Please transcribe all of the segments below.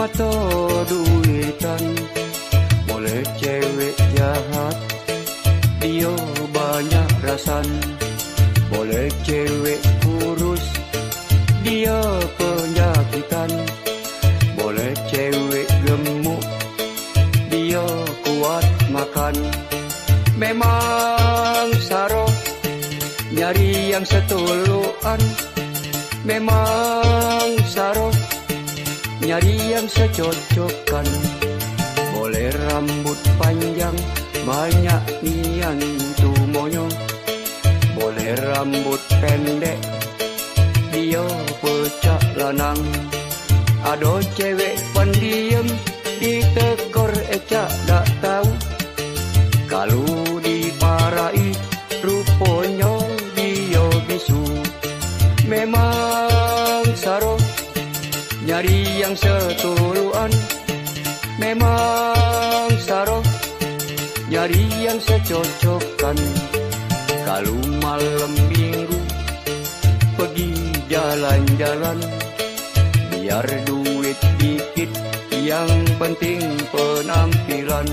mata duitan. Boleh cewek jahat Dia banyak rasan. Boleh cewek kurus Dia penyakitan. Boleh cewek gemuk Dia kuat makan. Memang saroh Nyari yang setuluan Memang saroh Nyari yang secocokan. Boleh rambut panjang Banyak nian tumonyo Boleh rambut pendek Dia pecah lanang. Ado cewek pendiam Ditekor ecak tak tahu. Kalau diparai Ruponya dia bisu. Memang yang setuluan Memang saroh Nyari yang secocokan. Kalau malam minggu Pergi jalan-jalan Biar duit dikit Yang penting penampilan.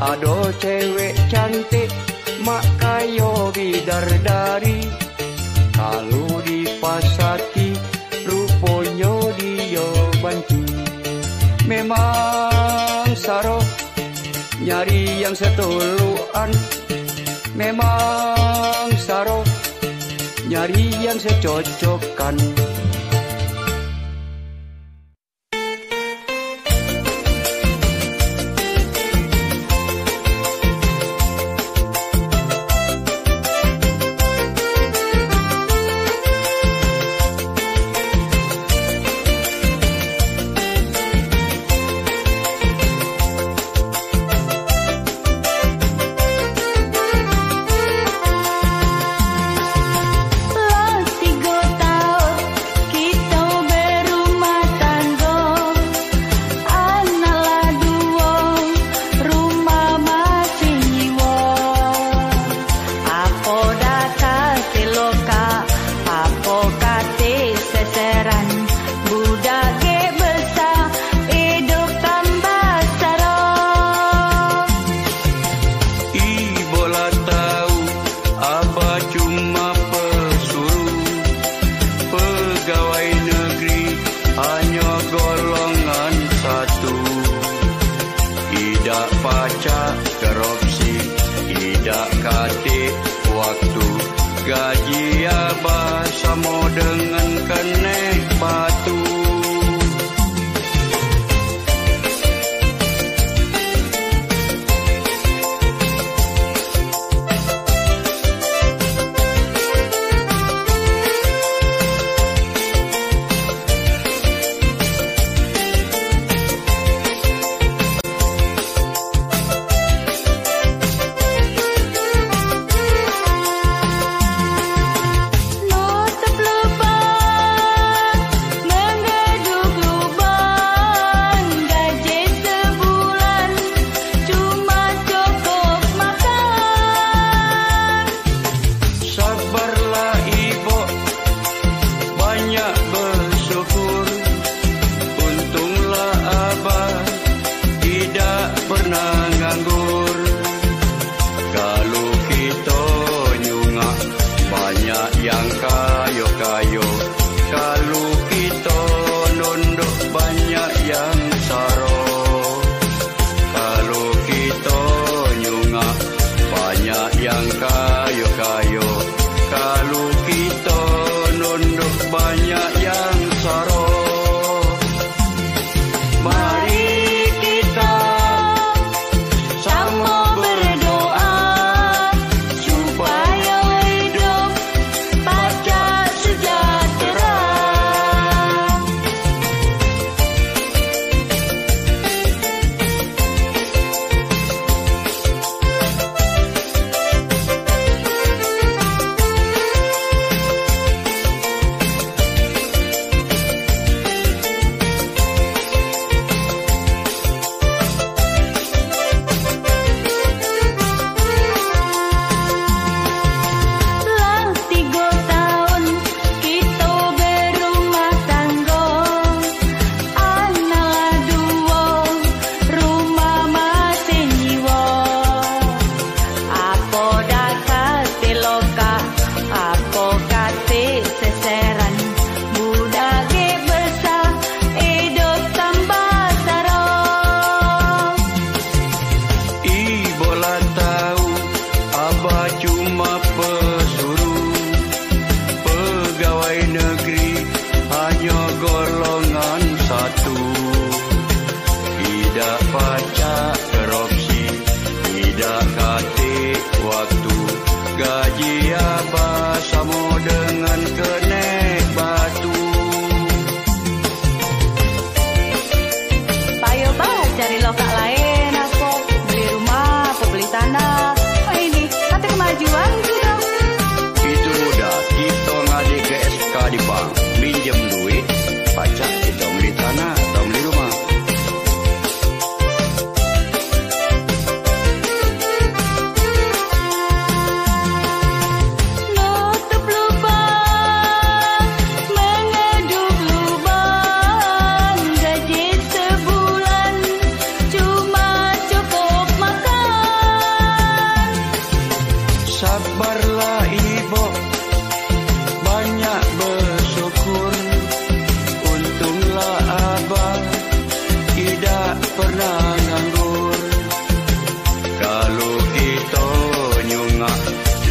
Ado cewek cantik Mak kayo bidardari. Kalau dipasati Ruponya Memang saroh Nyari yang setuluan. Memang saroh Nyari yang secocokan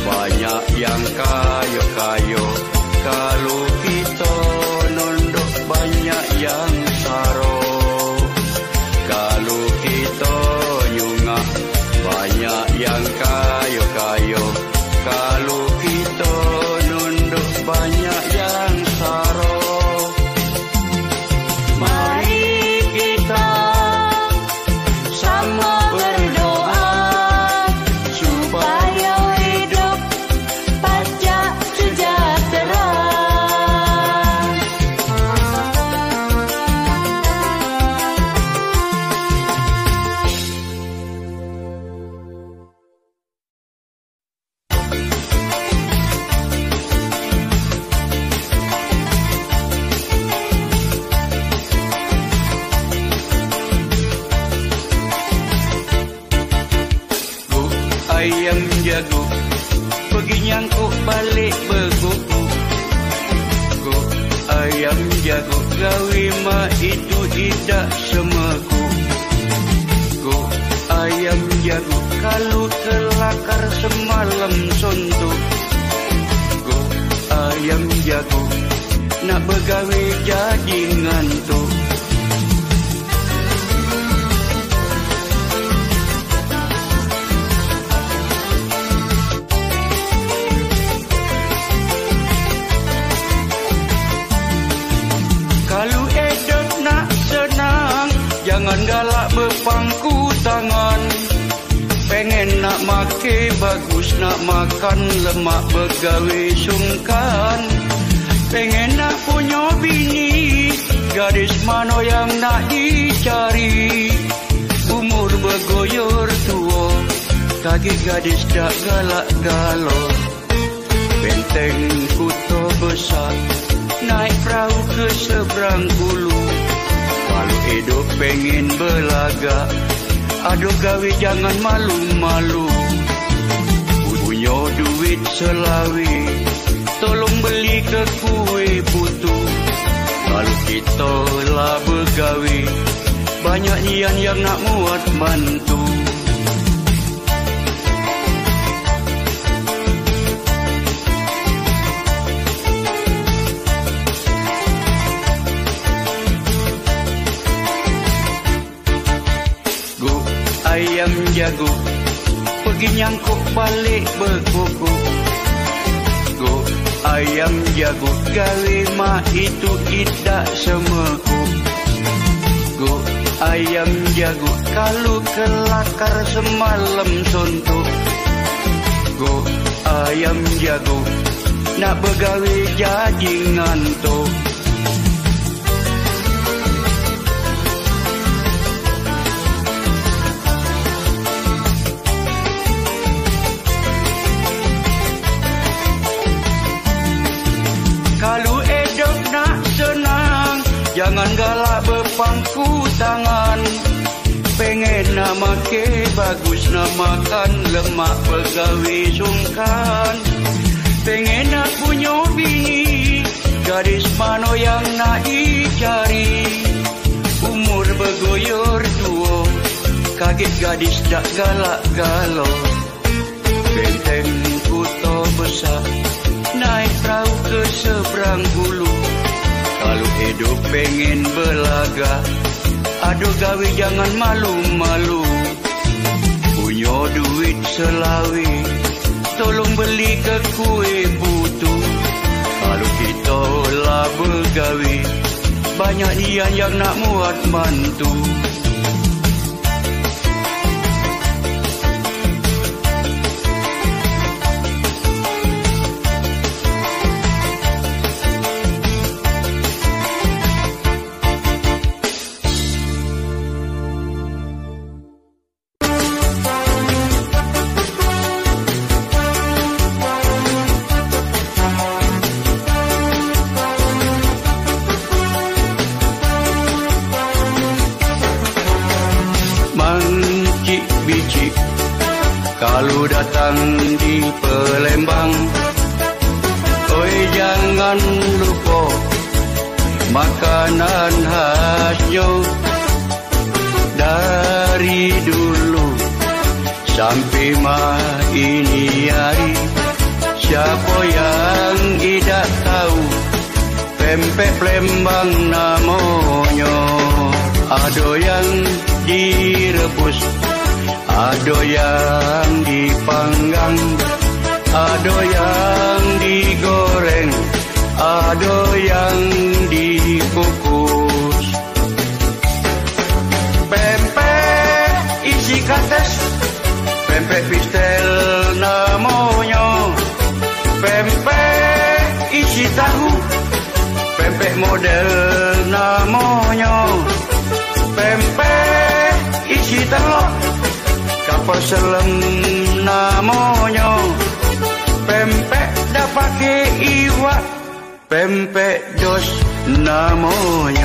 banyak yang kayo-kayo. Kalau kita nunduk, banyak yang Jangan galak berpangku tangan. Pengen nak make bagus nak makan Lemak pegawai sungkan. Pengen nak punya bini Gadis mana yang nak dicari. Umur bergoyor tua Kaget gadis tak galak galau. Benteng kota besar Naik perahu ke seberang hulu Kalau hidup pengen belaga Aduh gawe jangan malu-malu. Punya duit selawi Tolong beli ke kue butu Kalau kita lah bergawe Banyak nian yang nak muat bantu Pempe जोष् नामोय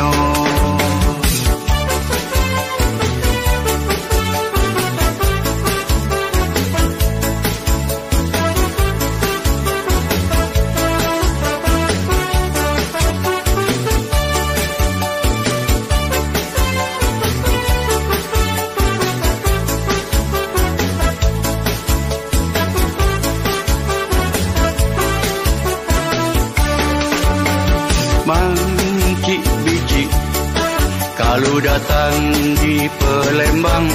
datang di Pelembang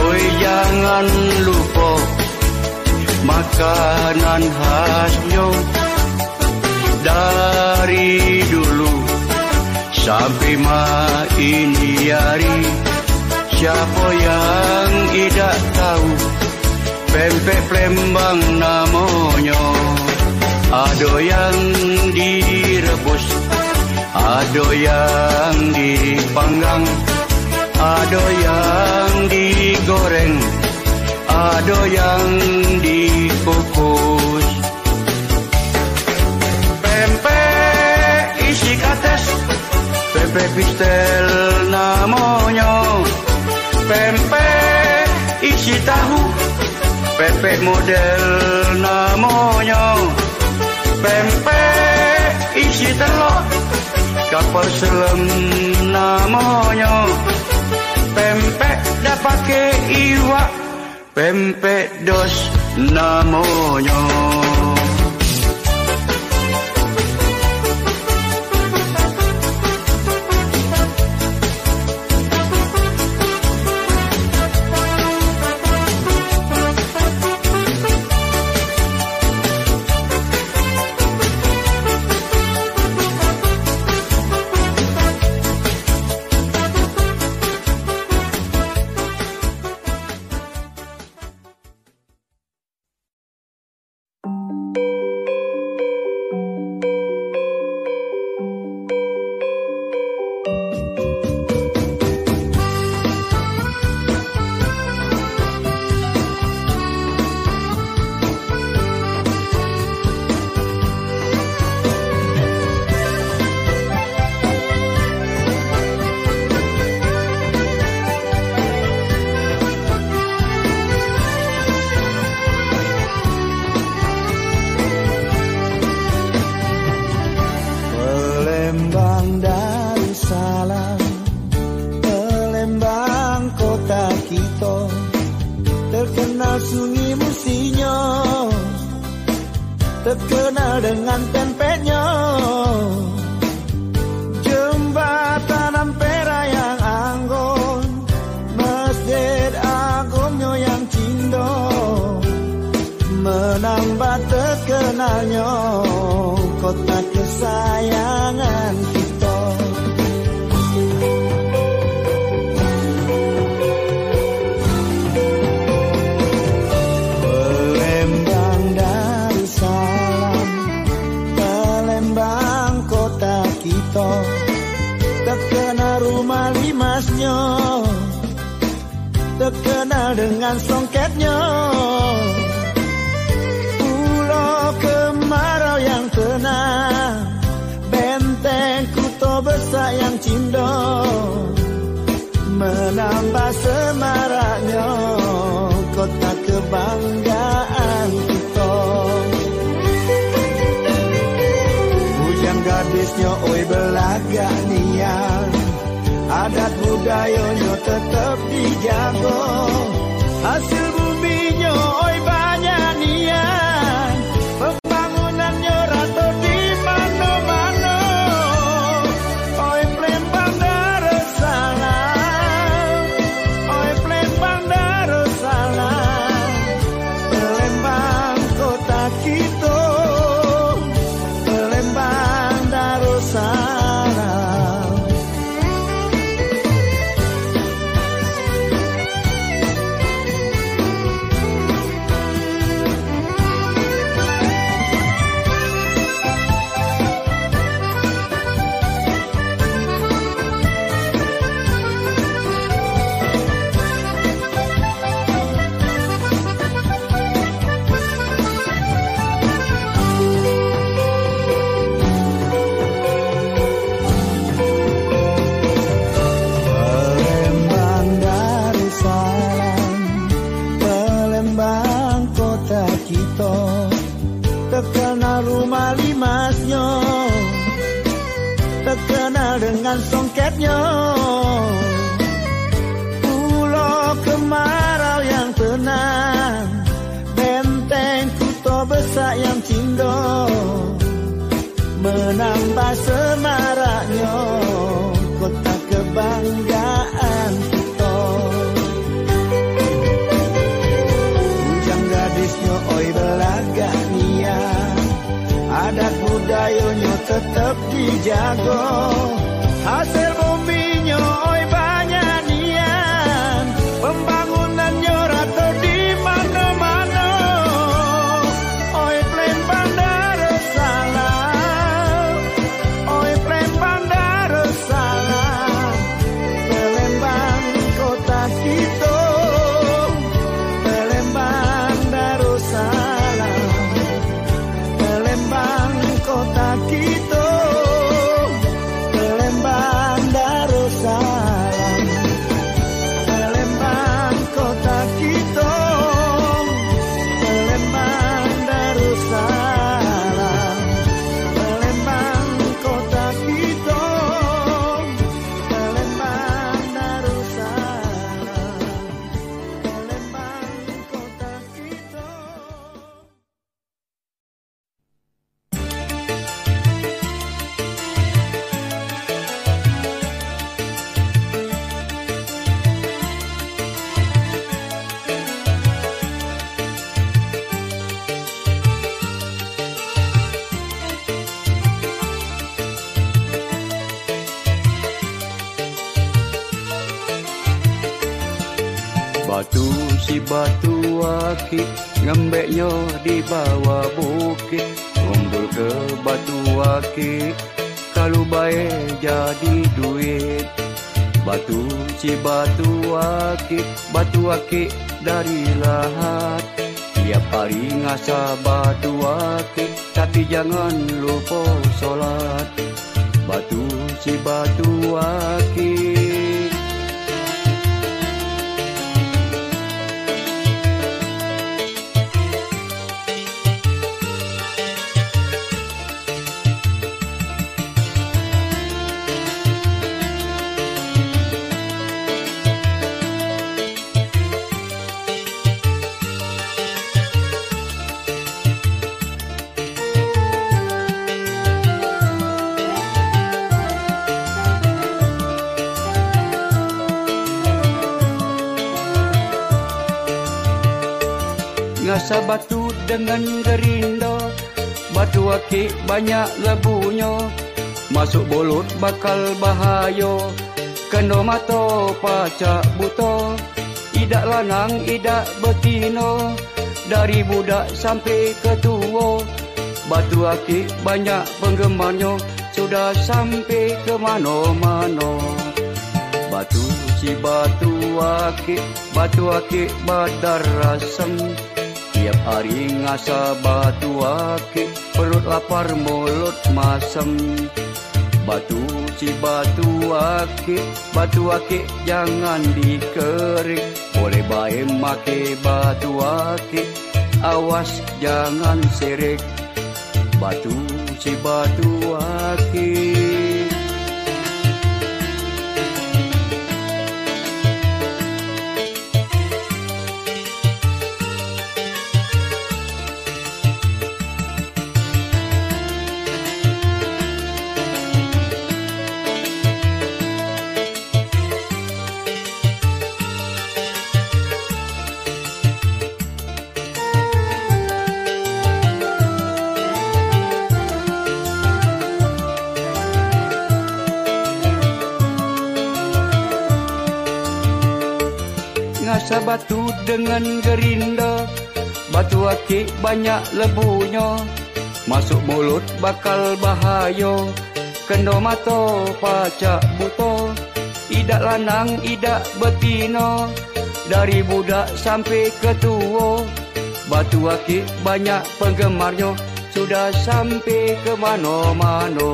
Oi jangan lupa Makanan khasnya Dari dulu Sampai mah ini hari Siapa yang tidak tahu Pempek Palembang namanya. Ada yang direbus Ada yang dipanggang Ada yang digoreng Ada yang dikukus. Pempek isi pempek pistel namanya. Pempek isi tahu Pempek model namanya. Pempek isi telur Kapal selam namanya? Pempek dah pakai iwak? Pempek dos namanya ngasa batu akik Tapi jangan lupa solat. Batu si batu akik dengan gerindo Batu akik banyak lebunya. Masuk bolut bakal bahaya Kena mata pacak buta. Idak lanang, idak betino Dari budak sampai ke tua Batu akik banyak penggemarnya Sudah sampai ke mana-mana. Batu si batu akik Batu akik badar rasem Tiap hari ngasa batu akik Perut lapar mulut masam Batu si batu akik Batu akik jangan dikerik. Boleh baik make batu akik Awas jangan sirik. Batu si batu akik dengan gerinda. Batu akik banyak lebunya. Masuk mulut bakal bahaya. Kena mata pacak buta. Idak lanang, idak betina. Dari budak sampai ke tua Batu akik banyak penggemarnya. Sudah sampai ke mana-mana.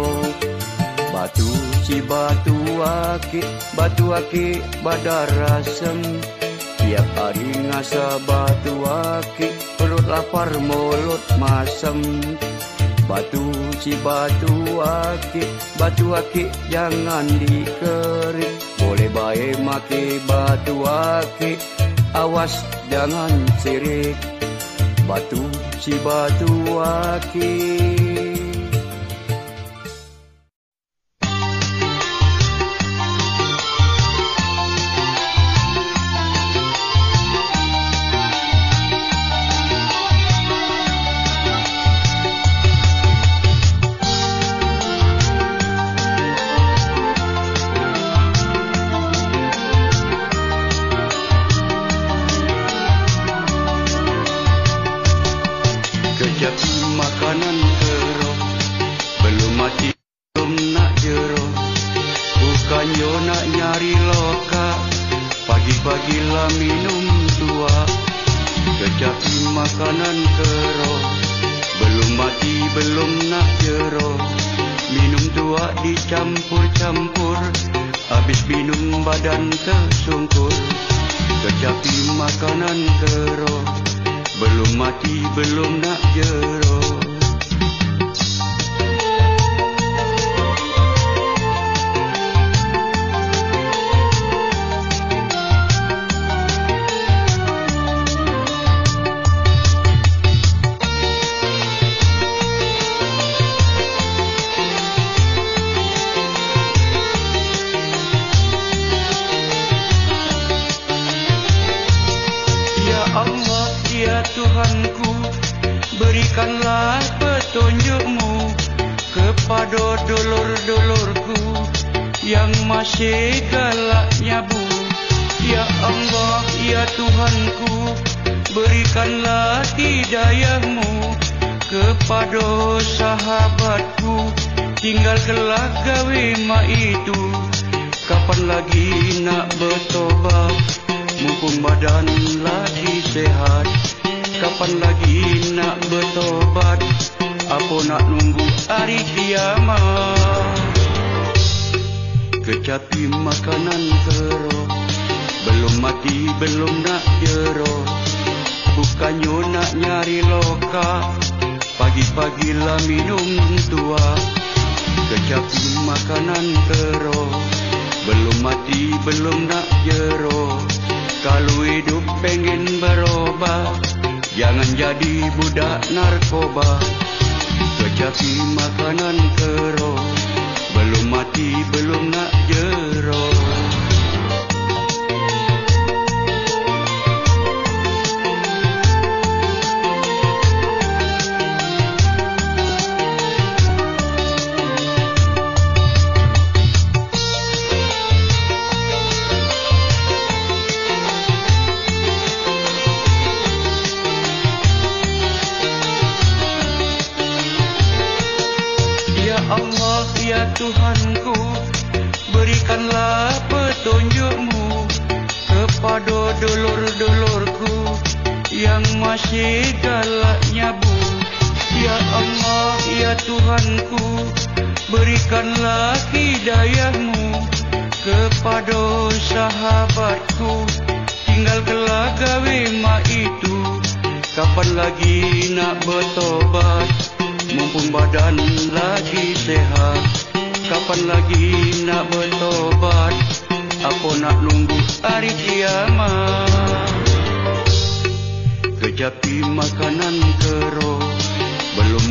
Batu si batu akik Batu akik badar rasem Tiap hari ngasa batu akik Perut lapar mulut masam Batu si batu akik Batu akik jangan dikerik Boleh baik make batu akik Awas jangan sirik. Batu si batu akik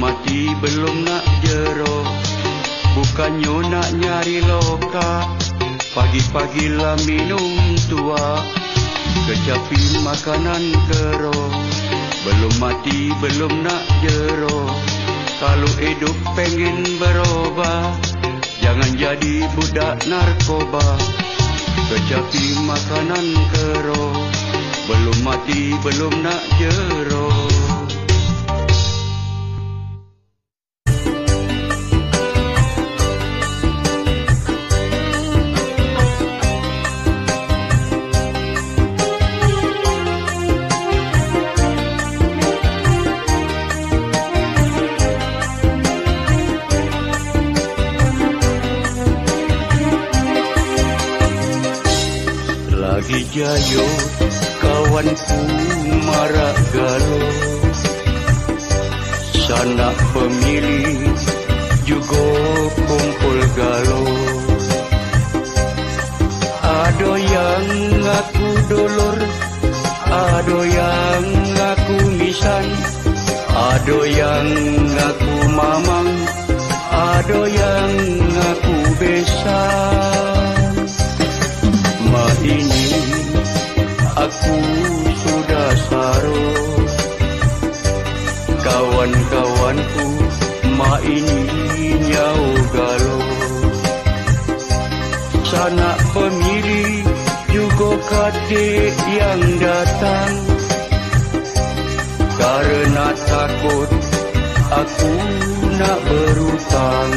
mati, belum nak jerok Bukannya nak nyari loka Pagi-pagi lah minum tua. Kecapi makanan kerok Belum mati, belum nak jerok Kalau hidup pengen berubah Jangan jadi budak narkoba. Kecapi makanan kerok Belum mati, belum nak jerok kawanku marak galo Sanak pemilih juga kumpul galo Ada yang ngaku dolor Ada yang ngaku misan Ada yang ngaku mamang Ada yang ngaku besan Ma ini aku ini nyau galo Sanak pemilih juga kadik yang datang. Karena takut aku nak berutang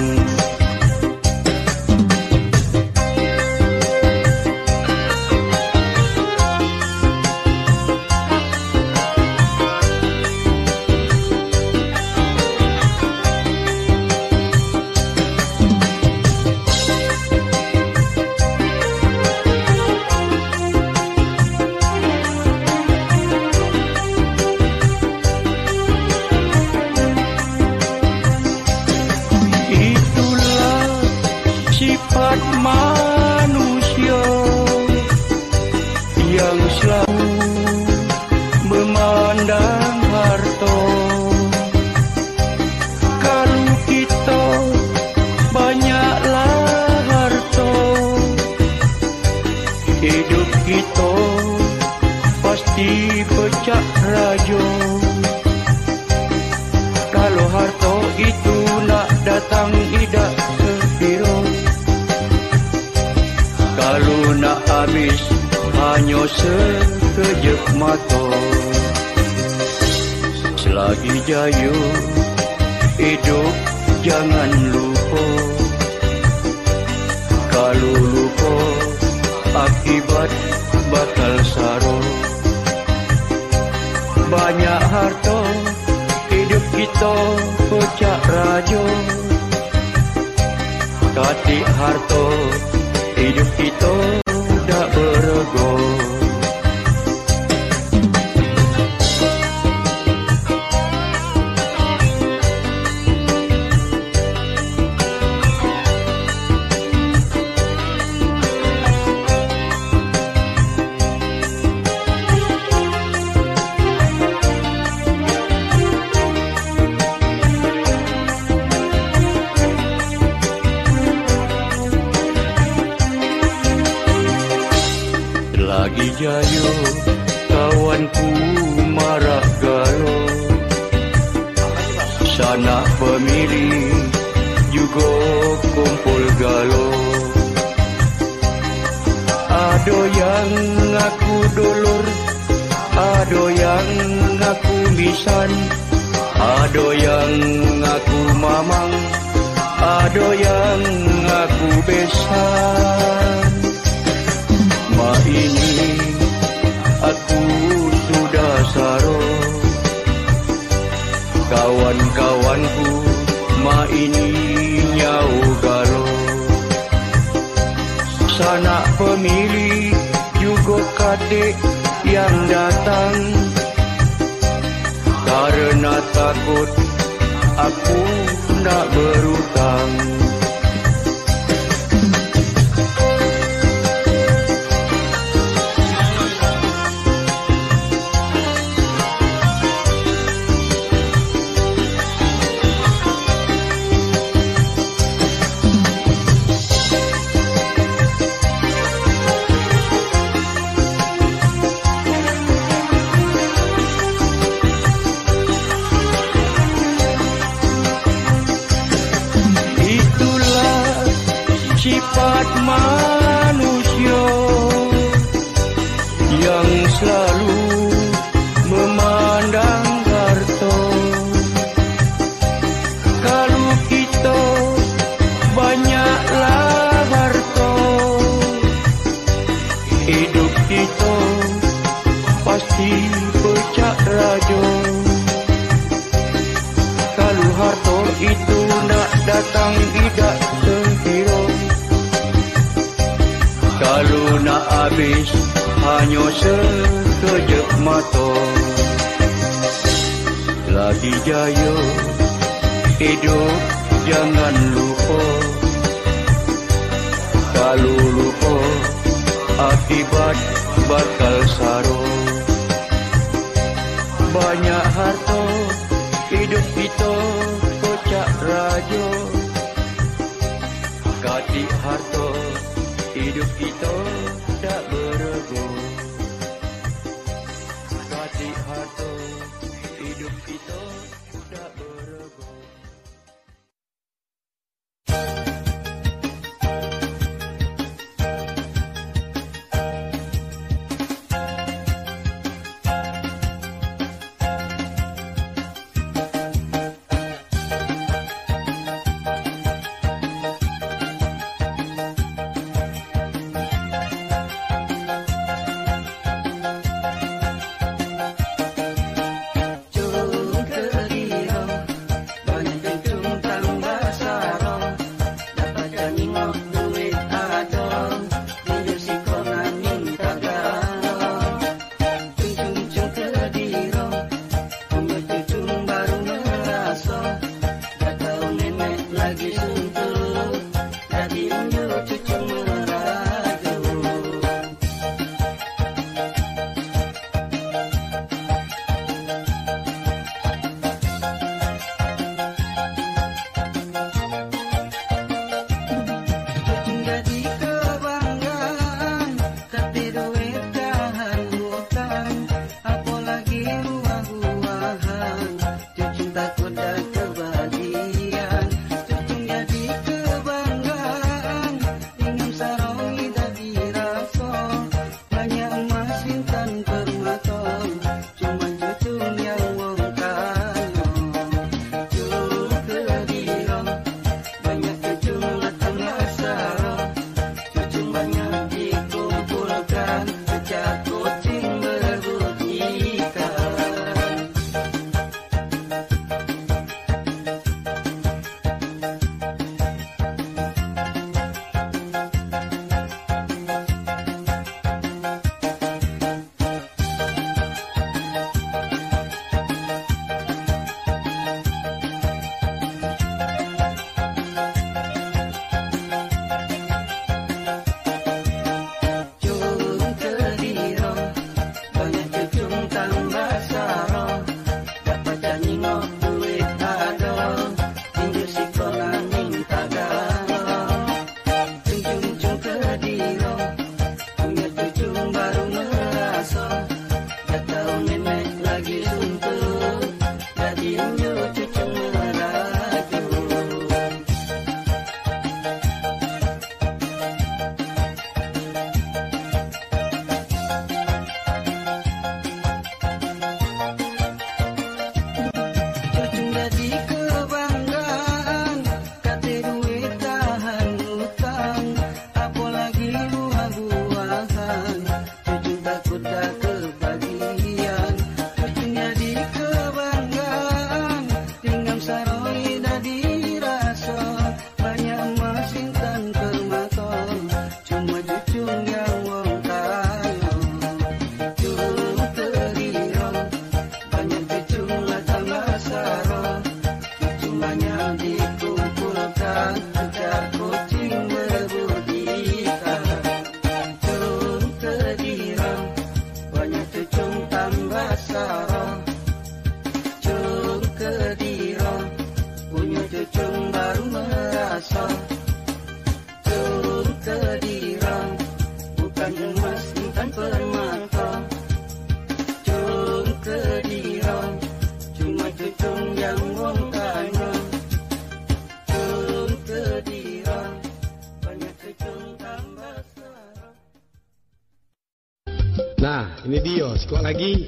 lagi.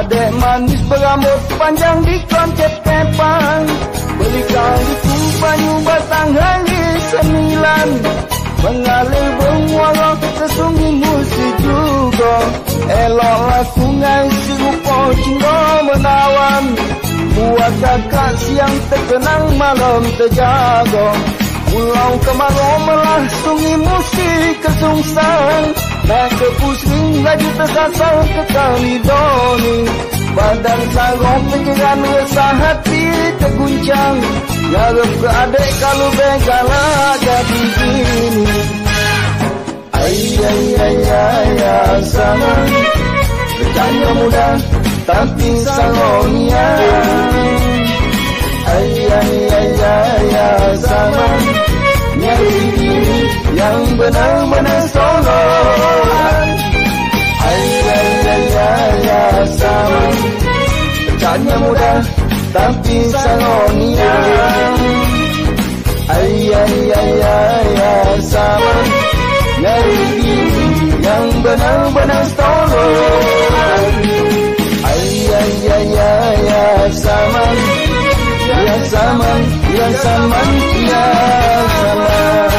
Adik manis berambut panjang di kepang Belikan itu banyu batang hari sembilan. Mengalir bermuara ke sungai musi juga. Eloklah sungai serupa cinta menawan. Buat kakak siang terkenang malam terjaga. Pulau kemarau melah sungai musi Pulau kemarau melah sungai musi kesungsang. Dacă puși lagi tersasar ke casa încă ca midoni Va dansa roată că ea nu e sa hatită cu ceam ay ay ay ca lube ca la muda, tapi sarongnya Ay ay ay ay ai, yang benar-benar solong Ayayayaya sama Pecahnya mudah tapi salong yang ya sama Nyari yang benar-benar solong Ayayayaya sama Ya sama, ya sama, ya sama, ya sama.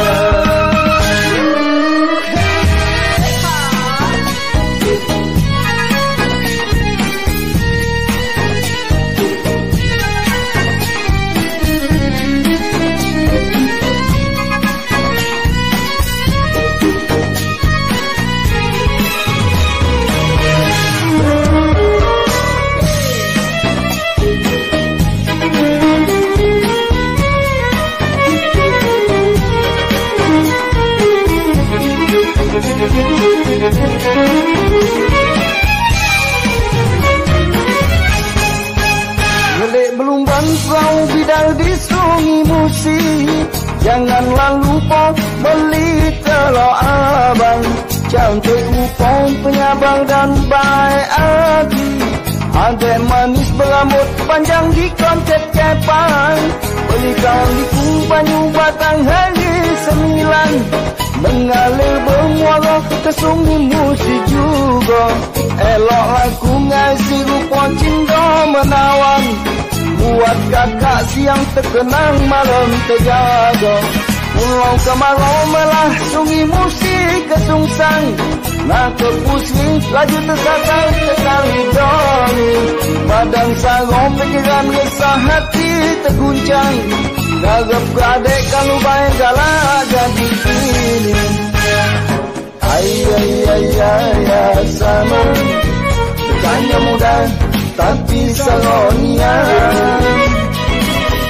janganlah lupa beli telur abang. Cantik upon penyabang dan baik hati. Adik manis berambut panjang di kontek kepan, Beli di banyu batang hari sembilan. Mengalir bermuara kesungi musik juga. Eloklah ku ngasih rupa cinta menawan. Buat kakak siang terkenang malam terjaga. Pulau kemarau melah sungi musik kesungsang. Nak ke pusli laju tersatar tekan doni Padang sarong pikiran resah hati terguncang. Garap beradik kalau baik kalah jadi sini Ay ay ay ay ay sama. Tanya mudah tapi salonia.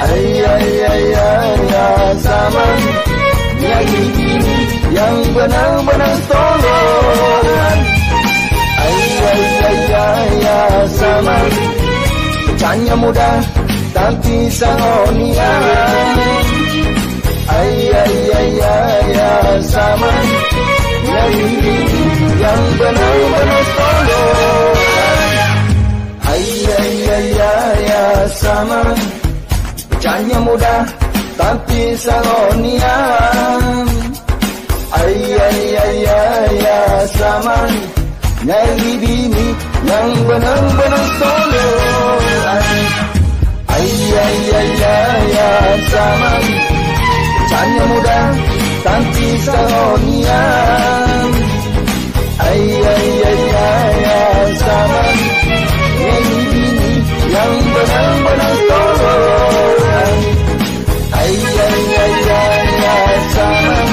Ay ay ay ay zaman. Yang ini yang benar-benar tolong. Ay ay ay ay zaman. Tanya mudah tapi salonia. Ay ay ay ay zaman. Yang ini yang benar-benar tolong. bersama. Pecahnya mudah tapi salonia Ayah, ay ay saman Nyari bini yang benang-benang solo. Ayah, ay ay ay saman Pecahnya mudah Tapi salonia Ayah, ay ay ayah, saman Benang, benang tolongan Ay, ay, ay, ay, ya saman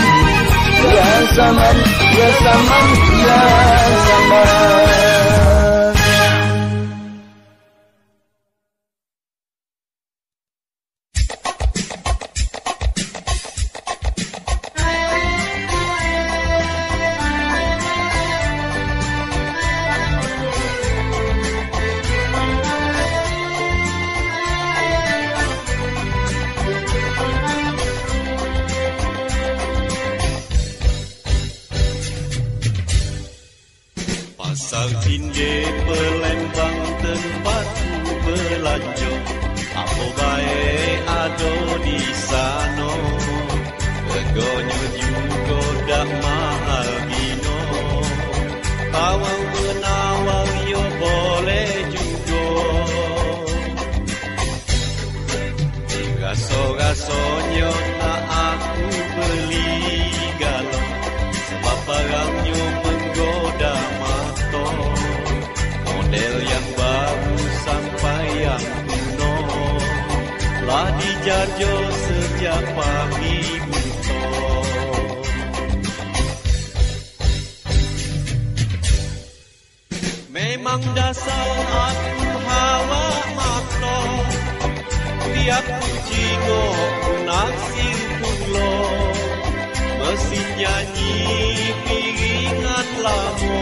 Ya saman, ya saman, ya saman Pasar Pelembang tempatku belanja Apa baik ada di sana Regonya juga dak mahal gino Kawang menawar yo boleh juga Raso-rasonyo Telah dijajo sejak pagi buta Memang dasar aku hawa mata Tiap kucing naksir pulo. Mesin nyanyi piringan lamo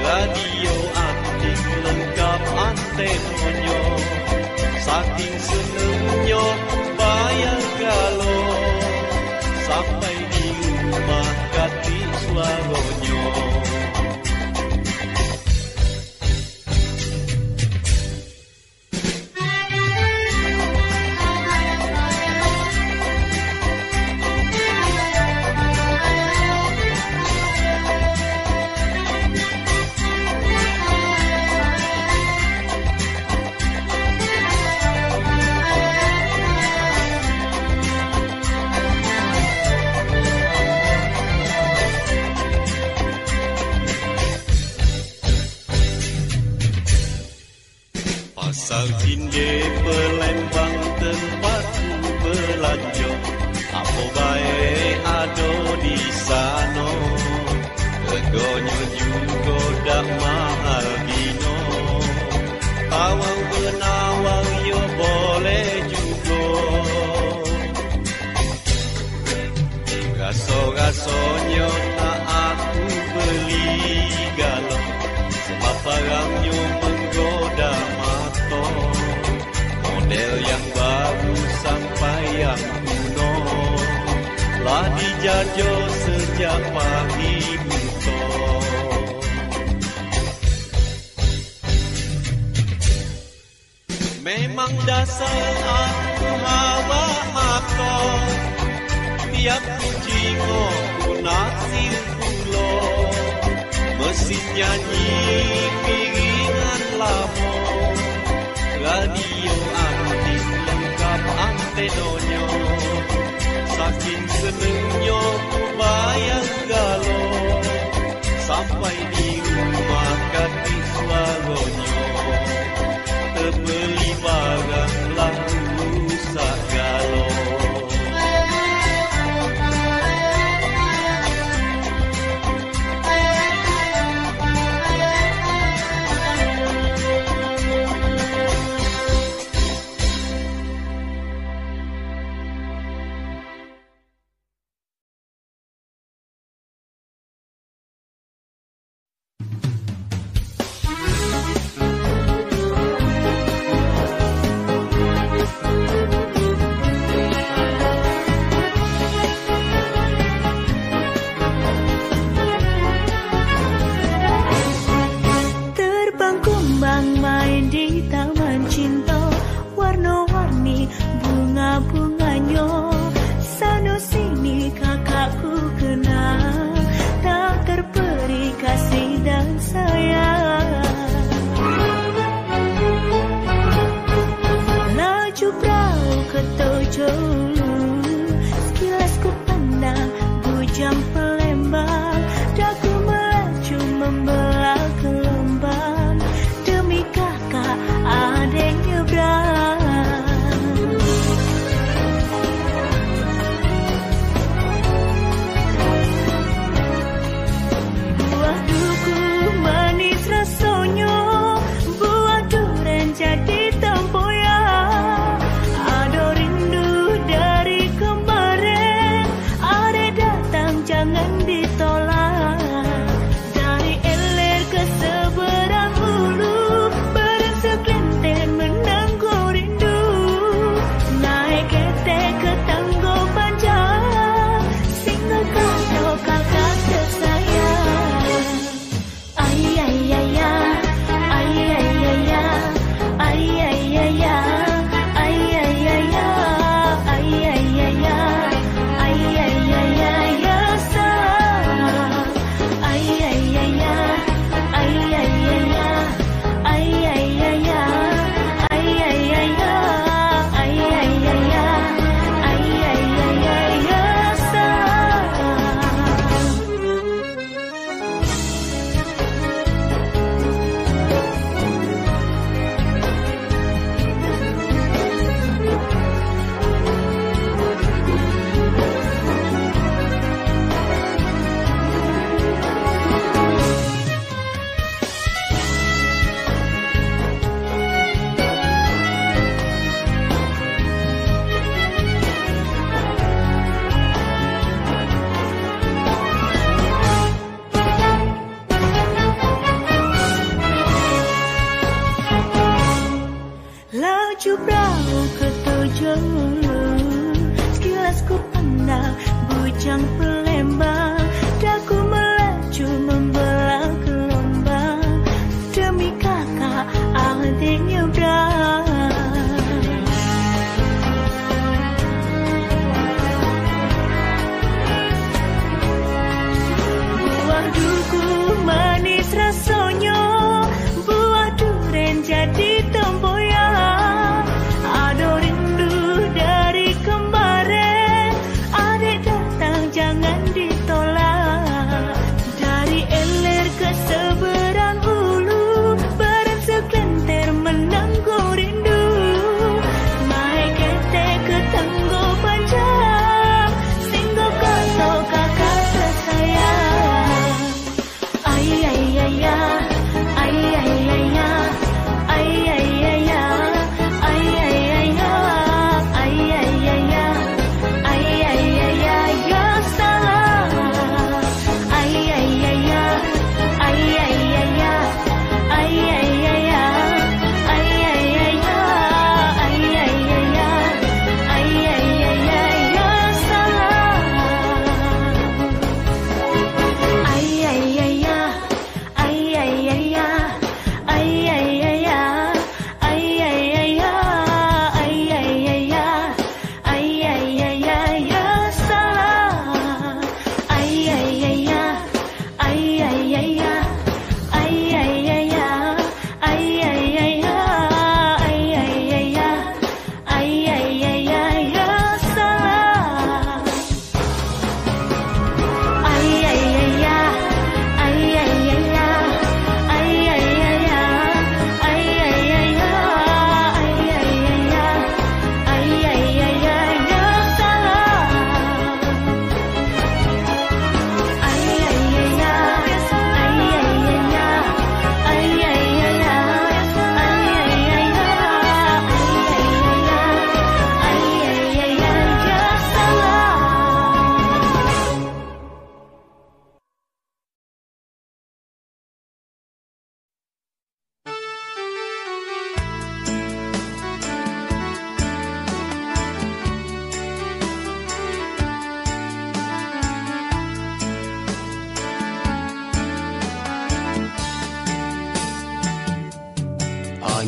Radio antik lengkap antenonyo Saking senengnya bayar galo Sampai di rumah kati suaronyo Cinde Pelembang tempatku belanja Apa baik ada di sana? Regonya juga dak mahal gino Kawang penawar yo boleh juga. Raso-rasonyo Telah dijajo sejak pagi buta Memang dasar aku hawa mata Tiap kucing ku nasir pulo Mesin nyanyi piringan lamo Radio antik lengkap antenonyo Saking senengnya ku bayar galo Sampai di rumah kati suaronyo Terbeli barang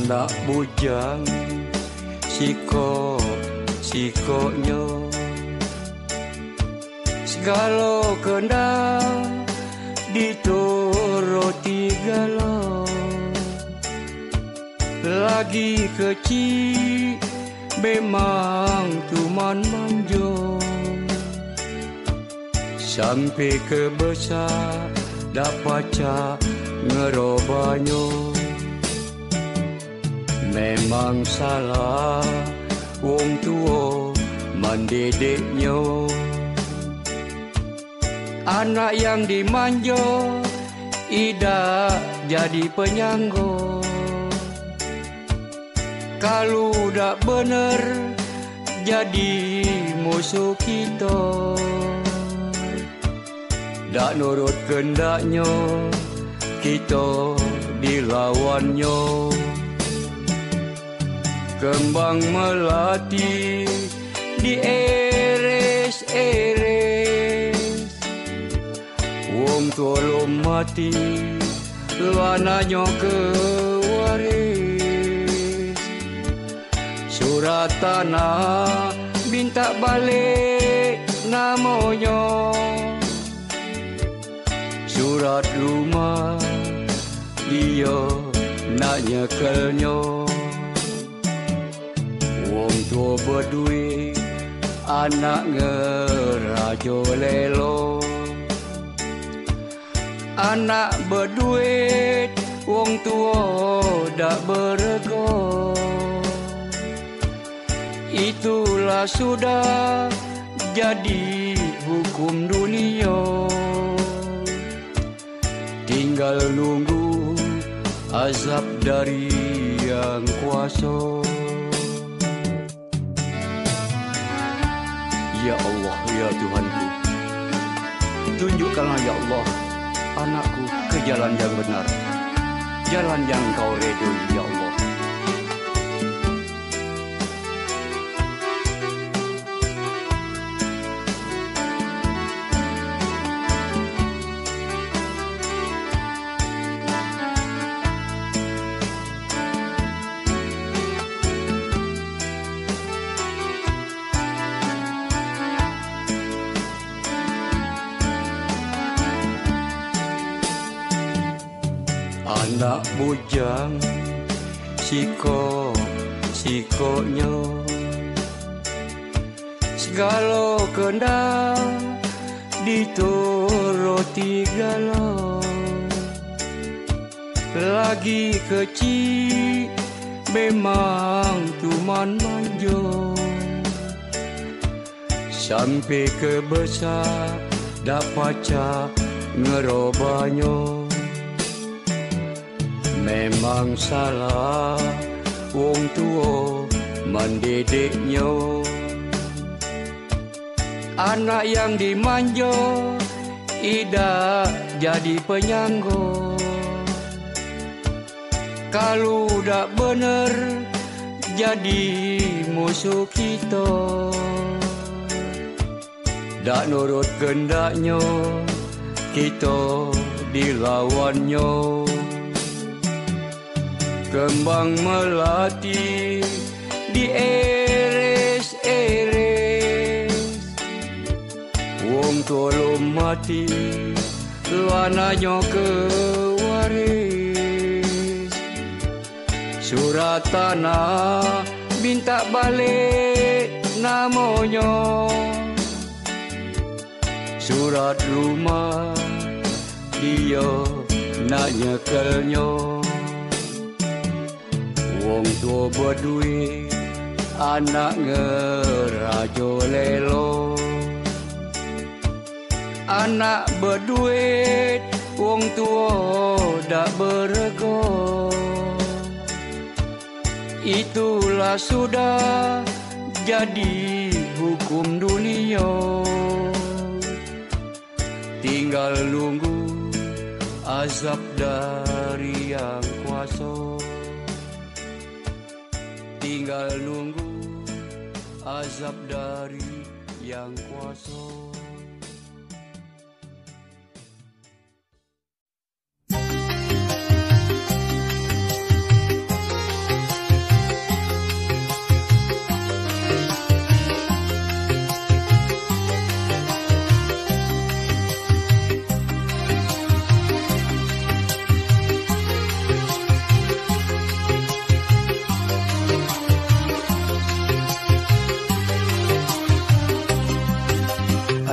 anak bujang. Siko sikonyo segalo kendang dituruti galo lagi kecil memang tuman manjo sampai ke besar dapat cak ngerobanyo Memang salah. Wong tua mendidiknya Anak yang dimanjo Ida jadi penyanggo Kalau tak benar jadi musuh kita. Tak nurut kendaknya kita dilawannya kembang melati di eres-eres Wong tua mati luananya ke waris Surat tanah minta balik namanya. Surat rumah dia nak nyekelnya. Wong tua berduit Anak ngerajo lelo. Anak berduit Wong tua dak berego. Itulah sudah jadi hukum dunia. Tinggal nunggu azab dari yang kuasa Ya Allah, ya Tuhanku. Tunjukkanlah ya Allah anakku ke jalan yang benar. Jalan yang kau redui ya Allah. Siko sikonyo segalo kena dituruti galau lagi kecil memang tuman manjo. Sampai ke besar dapat ngerobanya memang salah wong tua mendidiknya. Anak yang dimanjo ida jadi penyanggo kalau dak bener jadi musuh kita. Dak nurut gendaknya kita dilawannya kembang melati di eres eres. Wong tolong mati luananya ke waris Surat tanah minta balik namanya. Surat rumah dia nak nyekelnya Wong tua berduit anak ngerajo lelo. Anak berduit wong tua dak berego. Itulah sudah jadi hukum dunia. Tinggal nunggu azab dari yang kuasa Tinggal nunggu azab dari yang kuasa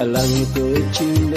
হালাং তো ছিল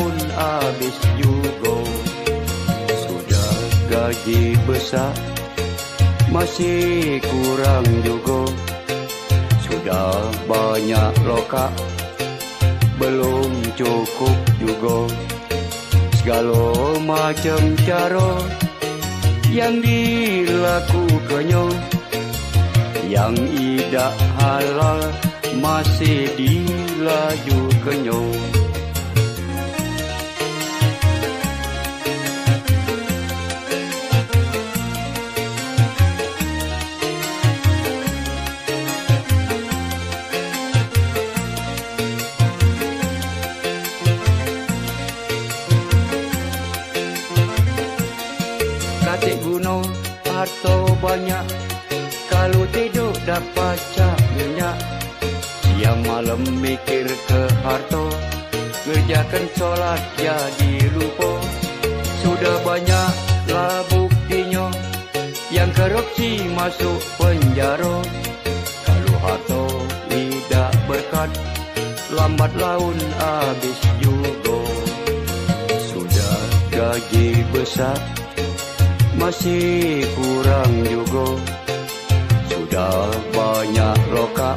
Laun habis juga. Sudah gaji besar masih kurang juga. Sudah banyak lokak Belum cukup juga. Segala macam cara Yang dilakukannya Yang tidak halal Masih dilajukannya banyak. Kalau tidur dapat cak minyak. Siang malam mikir ke harta. Kerjakan solat jadi lupa Sudah banyak lah buktinya. Yang korupsi masuk penjara. Kalau harta tidak berkat Lambat laun habis juga. Sudah gaji besar masih kurang juga. Sudah banyak lokak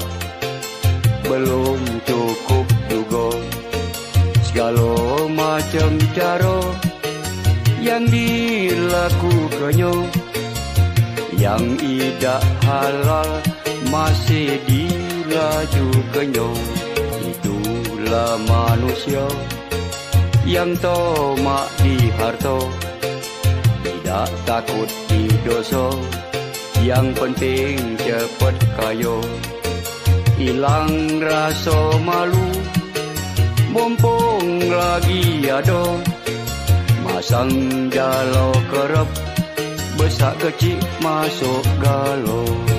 Belum cukup juga. Segala macam cara Yang dilakukannya Yang tidak halal Masih dilajukannya. Itulah manusia Yang tomak di harta tak takut di dosa Yang penting cepat kayo Hilang rasa malu Mumpung lagi ada. Masang jalo kerap Besar kecil masuk galau